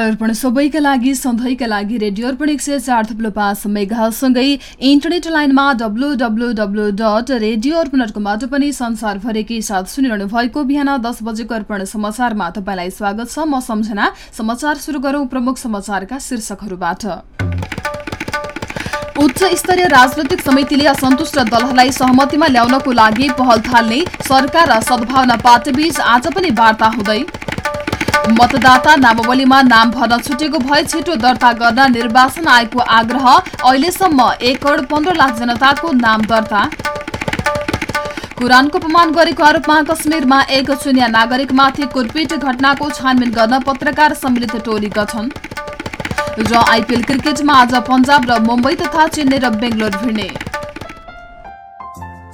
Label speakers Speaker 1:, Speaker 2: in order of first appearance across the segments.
Speaker 1: अर्पण सबैका लागि सधैँका लागि रेडियो अर्पण एक सय चार थुप्लो पाँच मेघासँगै इन्टरनेट लाइनमा W W W dot radio Arpan dot पनि संसारभरिकै साथ सुनिरहनु भएको बिहान दस बजेको अर्पण समाचारमा तपाईँलाई स्वागत छ। म सम्झना समाचार सुरु गरौं प्रमुख समाचारका शीर्षकहरूबाट। उच्च स्तरीय राजनैतिक समितिले असन्तुष्ट दलहरूलाई सहमतिमा ल्याउनको लागि पहल थाल्ने सरकार र सद्भावना पार्टीबीच आज पनि वार्ता हुँदै मतदाता नामावलीमा नाम भर्न छुटेको भए छिटो दर्ता गर्न निर्वाचन आयोगको आग्रह। अहिलेसम्म एक करोड पन्ध्र लाख जनताको नाम दर्ता। कुरानको अपमान गरेको आरोपमा कश्मीरमा एक चुनिया नागरिकमाथि कुटपिट घटनाको छानबिन गर्न पत्रकार सम्मिलित टोली गठन। र आइपिएल क्रिकेटमा आज पन्जाब र मुम्बई तथा चेन्नई र बेङ्गलोर भिड्ने।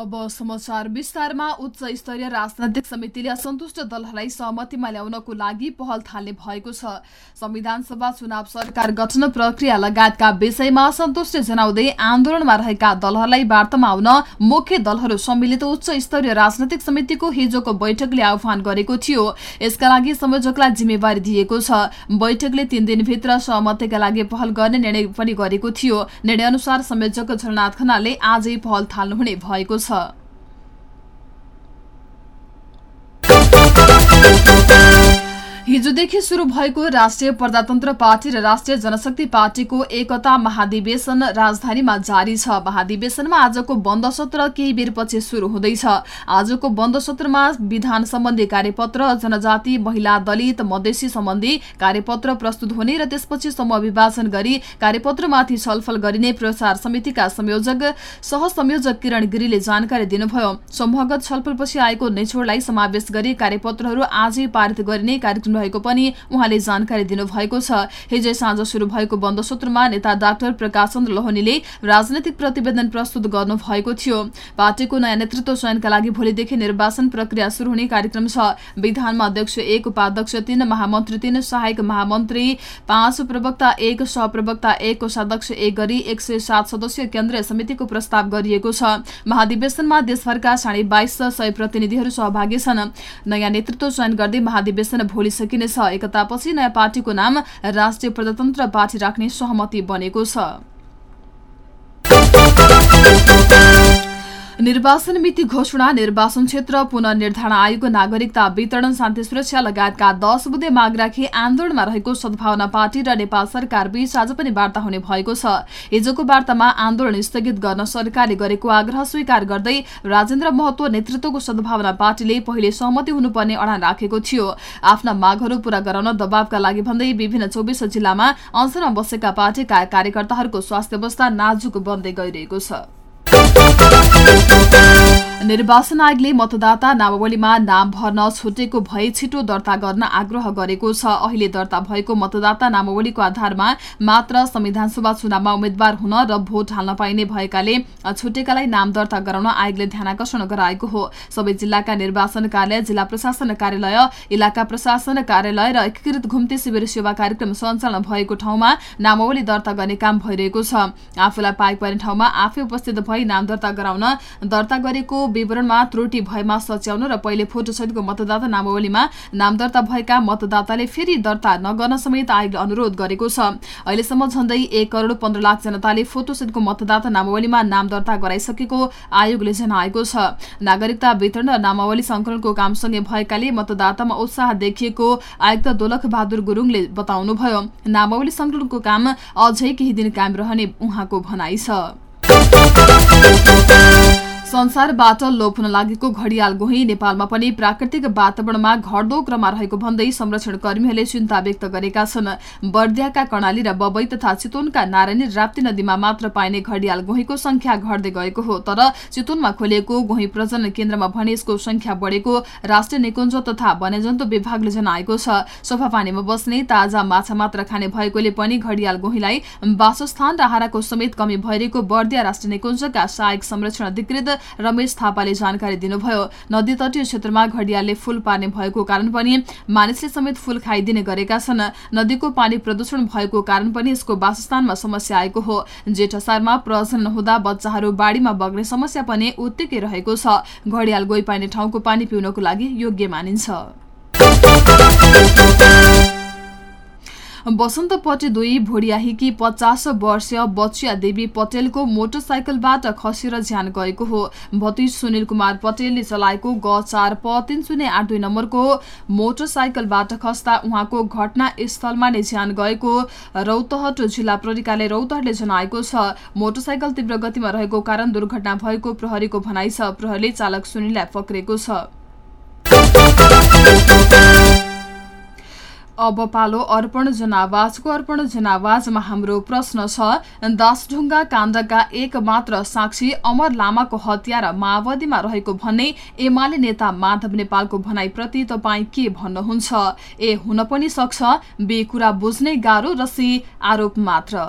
Speaker 1: अब समाचार विस्तारमा उच्च स्तरीय राजनैतिक समितिले असन्तुष्ट दलहरूलाई सहमतिमा ल्याउनको लागि पहल थाल्ने भएको छ। संविधान सभा चुनाव सरकार गठन प्रक्रिया लगायतका विषयमा असन्तुष्ट जनाउँदै आन्दोलनमा रहेका दलहरूलाई वार्तामा आउन मुख्य दलहरू सम्मिलित उच्च स्तरीय राजनैतिक समितिको हिजोको बैठकले आह्वान गरेको थियो। यसका लागि संयोजकलाई जिम्मेवारी दिएको छ। बैठकले तीन दिनभित्र सहमतिका लागि पहल गर्ने निर्णय पनि गरेको थियो। निर्णय अनुसार संयोजक झलनाथ खनालले आजै पहल थाल्नुहुने भएको छ। 测 हिजोदेखि शुरू भएको राष्ट्रिय प्रजातन्त्र पार्टी र राष्ट्रिय जनशक्ति पार्टीको एकता महाधिवेशन राजधानीमा जारी छ। महाधिवेशनमा आजको बन्द सत्र केही बेरपछि शुरू हुँदैछ। आजको बन्द सत्रमा विधान सम्बन्धी कार्यपत्र जनजाति महिला दलित मधेसी सम्बन्धी कार्यपत्र प्रस्तुत हुने र त्यसपछि समूह विभाजन गरी कार्यपत्रमाथि छलफल गरिने प्रचार समितिका संयोजक सहसंयोजक किरण गिरीले जानकारी दिनुभयो। समूहगत छलफलपछि आएको निचोडलाई समावेश गरी कार्यपत्रहरू आजै पारित गरिने कार्यक्रम रहेको पनि उहाँले जानकारी दिनुभएको छ। हिजो साँझ शुरू भएको बन्द सत्रमा नेता डाक्टर प्रकाश चन्द्र लोहनीले राजनैतिक प्रतिवेदन प्रस्तुत गर्नु भएको थियो। पार्टीको नयाँ नेतृत्व चयनका लागि भोलिदेखि निर्वाचन प्रक्रिया शुरू हुने कार्यक्रम छ। विधानमा अध्यक्ष एक उपाध्यक्ष तीन महामन्त्री तीन सहायक महामन्त्री पाँच प्रवक्ता एक सहप्रवक्ता एक कोषाध्यक्ष एक गरी एक सय सात सदस्यीय केन्द्रीय समितिको प्रस्ताव गरिएको छ। महाधिवेशनमा देशभरका साढे बाइस सय प्रतिनिधिहरू सहभागी छन्। नयाँ नेतृत्व चयन गर्दै महाधिवेशन भोलि सकिनेछ एकतापछि नयाँ पार्टीको नाम राष्ट्रिय प्रजातन्त्र पार्टी राख्ने सहमति बनेको छ। निर्वाचन मिति घोषणा निर्वाचन क्षेत्र पुनर्निर्धारण आयोग नागरिकता वितरण शान्ति सुरक्षा लगायतका दश बुधे माग राखी आन्दोलनमा रहेको सद्भावना पार्टी र नेपाल सरकार बीच आज पनि वार्ता हुने भएको छ। हिजोको वार्तामा आन्दोलन स्थगित गर्न सरकारले गरेको आग्रह स्वीकार गर्दै राजेन्द्र महतो नेतृत्वको सद्भावना पार्टीले पहिले सहमति हुनुपर्ने अडान राखेको थियो। आफ्ना मागहरू पूरा गराउन दबावका लागि भन्दै विभिन्न चौबिस जिल्लामा अनसनमा बसेका पार्टीका कार्यकर्ताहरूको स्वास्थ्य अवस्था नाजुक बन्दै गइरहेको छ। thank निर्वाचन आयोगले मतदाता नामावलीमा नाम भर्न छुटेको भए छिटो दर्ता गर्न आग्रह गरेको छ। अहिले दर्ता भएको मतदाता नामावलीको आधारमा मात्र संविधानसभा चुनावमा उम्मेद्वार हुन र भोट हाल्न पाइने भएकाले छुटेकालाई नाम दर्ता गराउन आयोगले ध्यानकर्षण गराएको हो। सबै जिल्लाका निर्वाचन कार्यालय जिल्ला प्रशासन कार्यालय इलाका प्रशासन कार्यालय र एकीकृत घुम्ती शिविर सेवा कार्यक्रम सञ्चालन भएको ठाउँमा नामावली दर्ता गर्ने काम भइरहेको छ। आफूलाई पाएक पर्ने ठाउँमा आफै उपस्थित भई नाम दर्ता गराउन दर्ता गरेको विवरणमा त्रुटि भएमा सच्याउनु र पहिले फोटोसहितको मतदाता नामावलीमा नाम दर्ता भएका मतदाताले फेरि दर्ता नगर्न समेत आयोगले अनुरोध गरेको छ। अहिलेसम्म झण्डै एक करोड़ पन्ध्र लाख जनताले फोटोसहितको मतदाता नामावलीमा नाम दर्ता गराइसकेको आयोगले जनाएको छ। नागरिकता वितरण र नामावली संकलनको कामसँगै भएकाले मतदातामा उत्साह देखिएको आयुक्त दोलख बहादुर गुरूङले बताउनुभयो। नामावली संकलनको काम अझै केही दिन कायम रहने उहाँको भनाइ छ। संसारबाट लोप हुन लागेको घडियाल गोही नेपालमा पनि प्राकृतिक वातावरणमा घट्दो क्रममा रहेको भन्दै संरक्षण कर्मीहरूले चिन्ता व्यक्त गरेका छन्। बर्दियाका कर्णाली र बबई तथा चितवनका नारायणी राप्ती नदीमा मात्र पाइने घडियाल गोहीको संख्या घट्दै गएको हो तर चितवनमा खोलिएको गोही प्रजनन केन्द्रमा भने यसको संख्या बढेको राष्ट्रिय निकुञ्ज तथा वन्यजन्तु विभागले जनाएको छ। सफा पानीमा बस्ने ताजा माछा मात्र खाने भएकोले पनि घडियाल गोहीलाई वासस्थान र आहाराको समेत कमी भइरहेको बर्दिया राष्ट्रिय निकुञ्जका सहायक संरक्षण अधिकृत रमेश थापाले जानकारी दिनुभयो। नदी तटीय क्षेत्रमा घडियालले फूल पार्ने भएको कारण पनि मानिसले समेत फूल खाइदिने गरेका छन्। नदीको पानी प्रदूषण भएको कारण पनि यसको वासस्थानमा समस्या आएको हो। जेठ असारमा प्रजन नहुँदा बच्चाहरू बाढीमा बग्ने समस्या पनि उत्तिकै रहेको छ। घडियाल गई पाइने ठाउँको पानी पिउनको लागि योग्य मानिन्छ। बसन्तपट्टि दुई भोडियाहीकी पचास वर्षीय बचिया देवी पटेलको मोटरसाइकलबाट खसेर ज्यान गएको हो। भतिज सुनिल कुमार पटेलले चलाएको ग चार प तीन शून्य आठ दुई नम्बरको मोटरसाइकलबाट खस्दा उहाँको घटनास्थलमा नै ज्यान गएको। रौतहट जिल्ला प्रहरीकाले रौतहटले जनाएको छ मोटरसाइकल तीव्र गतिमा रहेको कारण दुर्घटना भएको प्रहरीको भनाइ छ। प्रहरीले चालक सुनिललाई पक्रेको छ। अब पालो अर्पण जनावाजको अर्पण जनावाजमा हाम्रो प्रश्न छ दासढुङ्गा काण्डका एक मात्र साक्षी अमर लामाको हत्या माओवादीमा रहेको भन्ने एमाले नेता माधव नेपालको भनाइप्रति तपाईँ के भन्नुहुन्छ? ए हुन पनि सक्छ बे कुरा बुझ्नै गाह्रो र सी आरोप मात्र।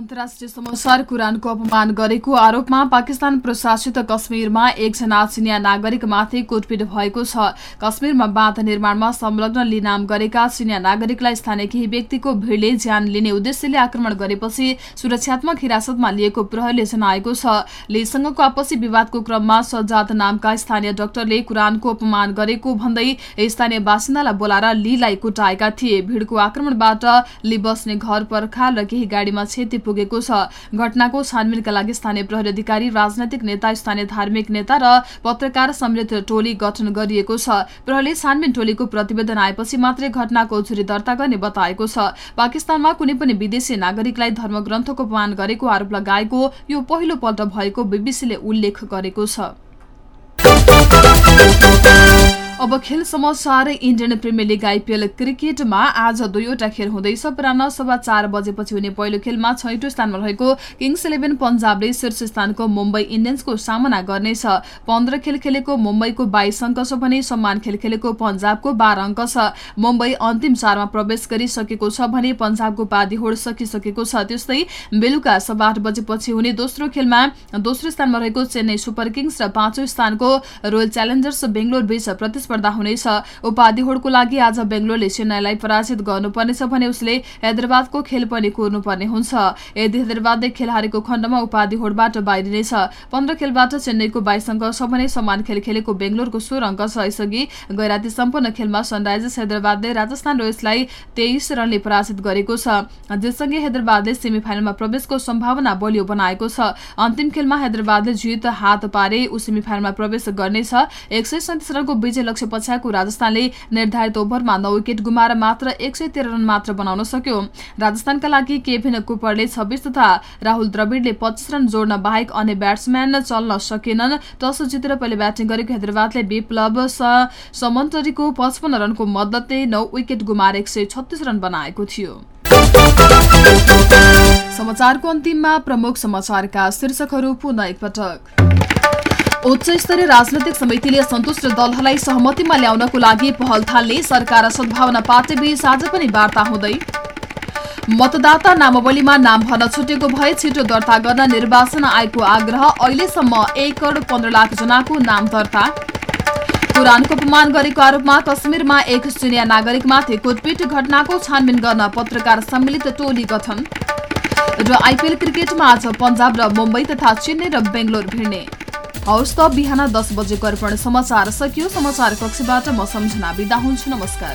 Speaker 1: अन्तर्राष्ट्रिय समाचार कुरानको अपमान गरेको आरोपमा पाकिस्तान प्रशासित कश्मीरमा एकजना चिनिया नागरिकमाथि कुटपिट भएको छ। कश्मीरमा बाँध निर्माणमा संलग्न लिनाम गरेका चिनिया नागरिकलाई स्थानीय केही व्यक्तिको भिडले ज्यान लिने उद्देश्यले आक्रमण गरेपछि सुरक्षात्मक हिरासतमा लिएको प्रहरीले जनाएको छ। लेसँगको आपसी विवादको क्रममा सजात नामका स्थानीय डाक्टरले कुरानको अपमान गरेको भन्दै स्थानीय बासिन्दालाई बोलाएर लीलाई कुटाएका थिए। भिडको आक्रमणबाट ली बस्ने घर पर्खाल र केही गाडीमा क्षति पुगेको छ। घटनाको छानबिनका लागि स्थानीय प्रहरी अधिकारी राजनैतिक नेता स्थानीय धार्मिक नेता र पत्रकार सम्मिलित टोली गठन गरिएको छ। प्रहरीले छानबिन टोलीको प्रतिवेदन आएपछि मात्रै घटनाको उजुरी दर्ता गर्ने बताएको छ। पाकिस्तानमा कुनै पनि विदेशी नागरिकलाई धर्मग्रन्थको अपमान गरेको आरोप लगाएको यो पहिलो पल्ट भएको बीबीसीले उल्लेख गरेको छ। अब खेल समाचार इन्डियन प्रिमियर लिग आइपिएल क्रिकेटमा आज दुईवटा खेल हुँदैछ पुरानो सभा चार बजेपछि हुने पहिलो खेलमा छैटौँ स्थानमा रहेको किङ्स इलेभेन पन्जाबले शीर्ष स्थानको मुम्बई इन्डियन्सको सामना गर्नेछ। पन्ध्र खेल खेलेको मुम्बईको बाइस अङ्क छ भने सम्मान खेल खेलेको पन्जाबको बाह्र अङ्क छ। मुम्बई अन्तिम चारमा प्रवेश गरिसकेको छ भने पन्जाबको पादिहोड सकिसकेको छ। त्यस्तै बेलुका सभा आठ बजेपछि हुने दोस्रो खेलमा दोस्रो स्थानमा रहेको चेन्नई सुपर किङ्स र पाँचौँ स्थानको रोयल च्यालेन्जर्स बेङ्गलोर बीच प्रतिस्पर्धा हुनेछ। उपाधिहोडको लागि आज बेङ्गलोरले चेन्नईलाई पराजित गर्नुपर्नेछ भने उसले हैदराबादको खेल पनि कुर्नुपर्ने हुन्छ। यदि हैदराबादले खेल हारेको खण्डमा उपाधिहोडबाट बाहिरिनेछ पन्ध्र खेलबाट चेन्नईको बाइस अङ्क छ भने समान खेल खेलेको बेङ्गलोरको सोह्र अङ्क छ। यसअघि गैराती सम्पन्न खेलमा सनराइजर्स हैदराबादले राजस्थान रोयल्सलाई तेइस रनले पराजित गरेको छ। जससँगै हैदराबादले सेमिफाइनलमा प्रवेशको सम्भावना बलियो बनाएको छ। अन्तिम खेलमा हैदराबादले जित हात पारे ऊ सेमिफाइनलमा प्रवेश गर्नेछ। एक सय सैतिस रनको विजय लक्ष्य पछ्याएको राजस्थानले निर्धारित ओभरमा नौ विकेट गुमाएर मात्र एक सय तेह्र रन मात्र बनाउन सक्यो। राजस्थानका लागि केभिन कुपरले छब्बिस तथा राहुल द्रविडले पच्चिस रन जोड्न बाहेक अन्य ब्याट्सम्यान चल्न सकेनन्। टस जितेर पहिले ब्याटिङ गरेको हैदराबादले विप्लव समन्तरीको पचपन्न रनको मद्दतले नौ विकेट गुमाएर एक सय छत्तिस रन बनाएको थियो। समाचारको अन्तिममा प्रमुख समाचारका शीर्षकहरू पुनः एकपटक। उच्च स्तरीय राजनैतिक समितिले सन्तुष्ट दलहरूलाई सहमतिमा ल्याउनको लागि पहल थाल्ने सरकार र सद्भावना पार्टीबीच आज पनि वार्ता हुँदै मतदाता नामावलीमा नाम भर्न छुटेको भए छिटो दर्ता गर्न निर्वाचन आयोगको आग्रह अहिलेसम्म एक करोड पन्ध्र लाख जनाको नाम दर्ता कुरानको अपमान गरेको आरोपमा कश्मीरमा एक चिनिया नागरिकमाथि कुटपिट घटनाको छानबिन गर्न पत्रकार सम्मिलित टोली गठन र आइपिएल क्रिकेटमा आज पन्जाब र मुम्बई तथा चेन्नई र बेङ्गलोर भिड्ने हवस् त बिहान दस बजेको अर्पण समाचार। सकियो समाचार कक्षबाट म सम्झना बिदा हुन्छु नमस्कार।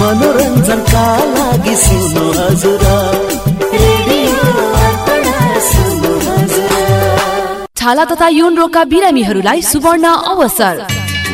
Speaker 2: मनोरञ्जनका
Speaker 3: छाला तथा यौन रोगका बिरामीहरूलाई सुवर्ण अवसर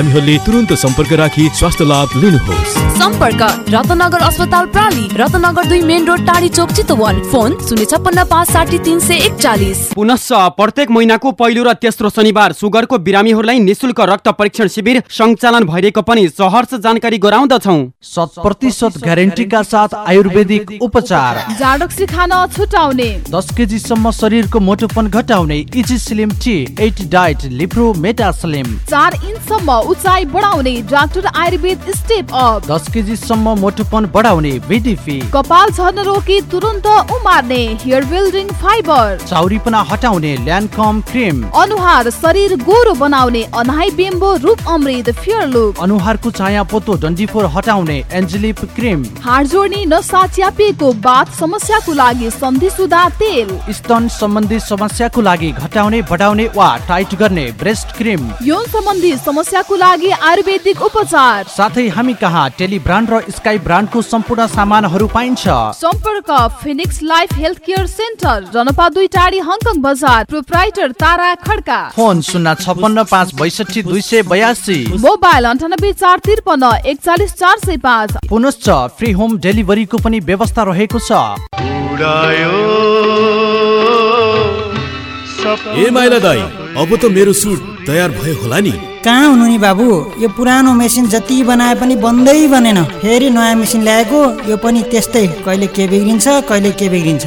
Speaker 4: बिरामीहरूले तुरन्त सम्पर्क राखी स्वास्थ्य लाभ लिनुहोस्।
Speaker 3: सम्पर्क रत्नगर अस्पताल प्राली रत्नगर दुई मेन रोड टाढी चोक चितवन। फोन शून्य छप्पन्न पाँच साठी तिन सय एकचालिस।
Speaker 5: पुनश्च प्रत्येक महिनाको पहिलो र तेस्रो शनिबार सुगरको बिरामीहरूलाई निशुल्क रक्त परीक्षण शिविर सञ्चालन भइरहेको पनि सहर्ष जानकारी गराउँदछौ।
Speaker 6: शत प्रतिशत ग्यारेन्टीका साथ आयुर्वेदिक उपचार।
Speaker 1: जाडक्सी खान छुटाउने।
Speaker 6: दस केजीसम्म शरीरको मोटोपन घटाउने easy slim tea eight diet लिप्रो meta slim
Speaker 1: चार इन्चसम्म
Speaker 7: उचाइ बढाउने डाक्टर आयुर्वेद स्टेप अप।
Speaker 6: दस केजीसम्म मोटोपन बढाउने
Speaker 7: कपाल झर्न रोकी तुरन्त उमार्ने हेयर बिल्डिङ फाइबर।
Speaker 6: चाउरीपना हटाउने ल्यान्डकम क्रिम।
Speaker 7: अनुहार शरीर गोरो बनाउने अनाइ बेम्बो रूप अमृत फेयर लुक।
Speaker 6: अनुहारको चाया पोतो डन्डीफोर हटाउने एन्जेलिप क्रिम।
Speaker 7: हाड जोड्ने नसा च्यापिएको बाथ समस्याको लागि सन्धि सुधा तेल।
Speaker 6: स्तन सम्बन्धी समस्याको लागि घटाउने बढाउने वा टाइट गर्ने ब्रेस्ट क्रिम।
Speaker 7: यौन सम्बन्धी समस्याको लागि आयुर्वेदिक उपचार।
Speaker 6: साथै हामी कहाँ टेली ब्रान्ड र स्काई ब्रान्डको सम्पूर्ण सामानहरू पाइन्छ।
Speaker 7: सम्पर्क phoenix life health care centre जनपा दुई टाढी हङकङ बजार प्रोप्राइटर तारा खड्का।
Speaker 6: फोन शून्य छपन्न पाँच बैसठी दुई सय बयासी।
Speaker 7: मोबाइल अन्ठानब्बे चार त्रिपन्न एकचालिस चार सय पाँच।
Speaker 6: पुनश्च फ्री होम डेलिभरीको पनि व्यवस्था रहेको छ।
Speaker 4: ए माइला दाई अब त मेरो सुट तयार भयो होला नि।
Speaker 8: कहाँ हुनु नि बाबु? यो पुरानो मेसिन जति बनाए पनि बन्दै बनेन। फेरि नयाँ मेसिन ल्याएको यो पनि त्यस्तै। कहिले के बिग्रिन्छ कहिले के बिग्रिन्छ।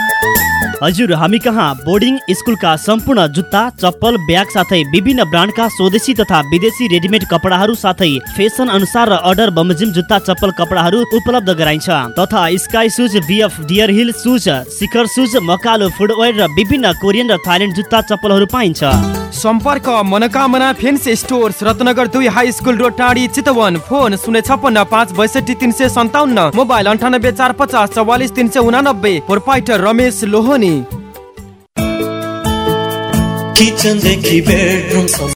Speaker 9: हजुर हामी कहाँ? बोर्डिङ स्कुलका सम्पूर्ण जुत्ता चप्पल ब्याग साथै विभिन्न ब्रान्डका स्वदेशी तथा विदेशी रेडिमेड कपडाहरू साथै फेसन अनुसार र अर्डर बमोजिम जुत्ता चप्पल कपडाहरू उपलब्ध गराइन्छ। तथा sky shoes BF deer hill shoes Shikhar shoes Makalu footwear र विभिन्न कोरियन र थाइल्यान्ड जुत्ता चप्पलहरू पाइन्छ।
Speaker 10: सम्पर्क मनोकामना फेन्सी स्टोर्स रत्नगर दुई हाई स्कुल रोड टाढी चितवन। फोन शून्य छप्पन्न पाँच बैसठी तिन सय सन्ताउन्न। मोबाइल अन्ठानब्बे चार पचास चौवालिस तिन सय उनानब्बे। Proprietor Ramesh Lohani.
Speaker 11: Kitchen, decky, bedroom,